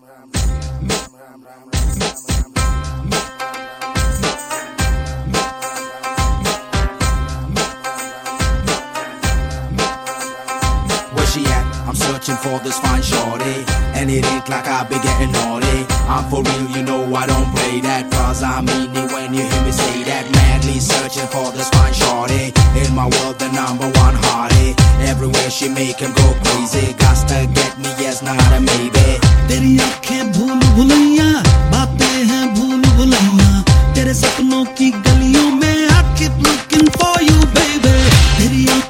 Where she at? I'm searching for this fine shorty. And it ain't like I be getting naughty. I'm for real, you know I don't play that. Cause I mean it when you hear me say that. Madly searching for this fine shorty. In my world, the number one hottie. Everywhere she make him go crazy. Got to get me, yes, not a maybe. तेरी आंखें भूल भुलैया बातें हैं भूल भुलैया तेरे सपनों की गलियों में I keep looking for you baby तेरी आंखें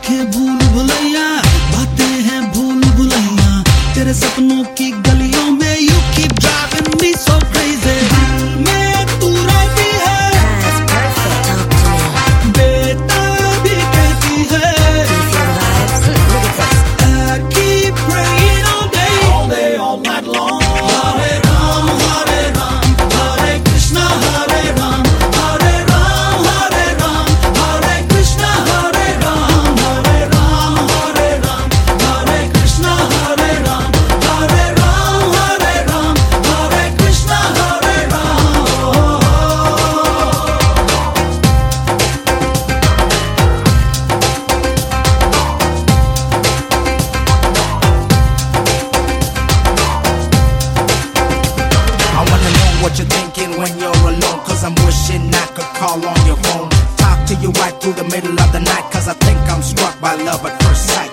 what you're thinking when you're alone. Cause I'm wishing I could call on your phone. Talk to you right through the middle of the night. Cause I think I'm struck by love at first sight.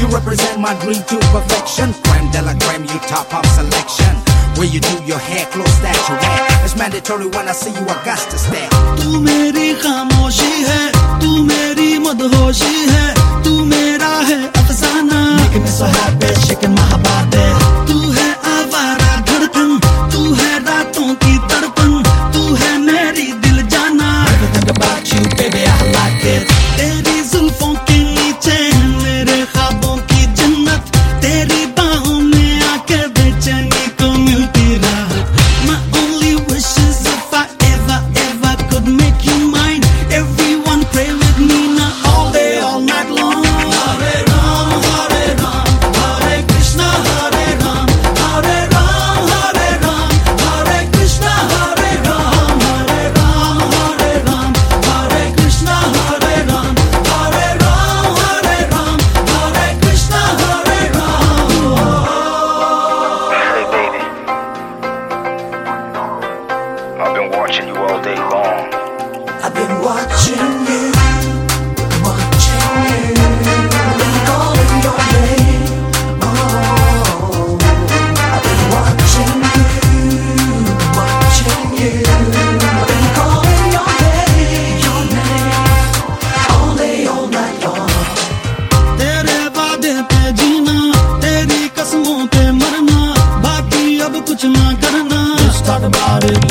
You represent my dream to perfection. Creme de la creme, you top of selection. Where you do your hair, close that you wear. It's mandatory when I see you, I got to stare. तू मेरी खामोशी है तू मेरी मदहोशी है तू मेरा है अफसाना Making me so happy, shaking my body Day long. I've been watching you, watching you,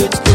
been